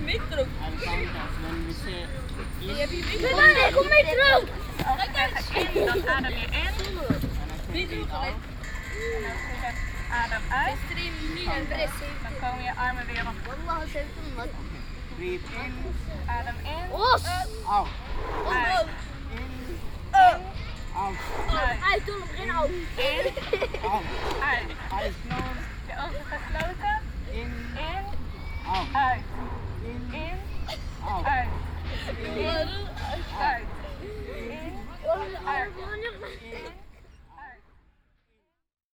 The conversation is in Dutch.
mee terug. And count. Ik daar, ik in, dan adem je in. niet je adem uit, dan komen je armen weer op. Breathe in. Adem in, Los. Out. uit, In. Out. uit, Hij Uit. hem geen in, Out. uit. De ogen gesloten, In. in, Out. uit,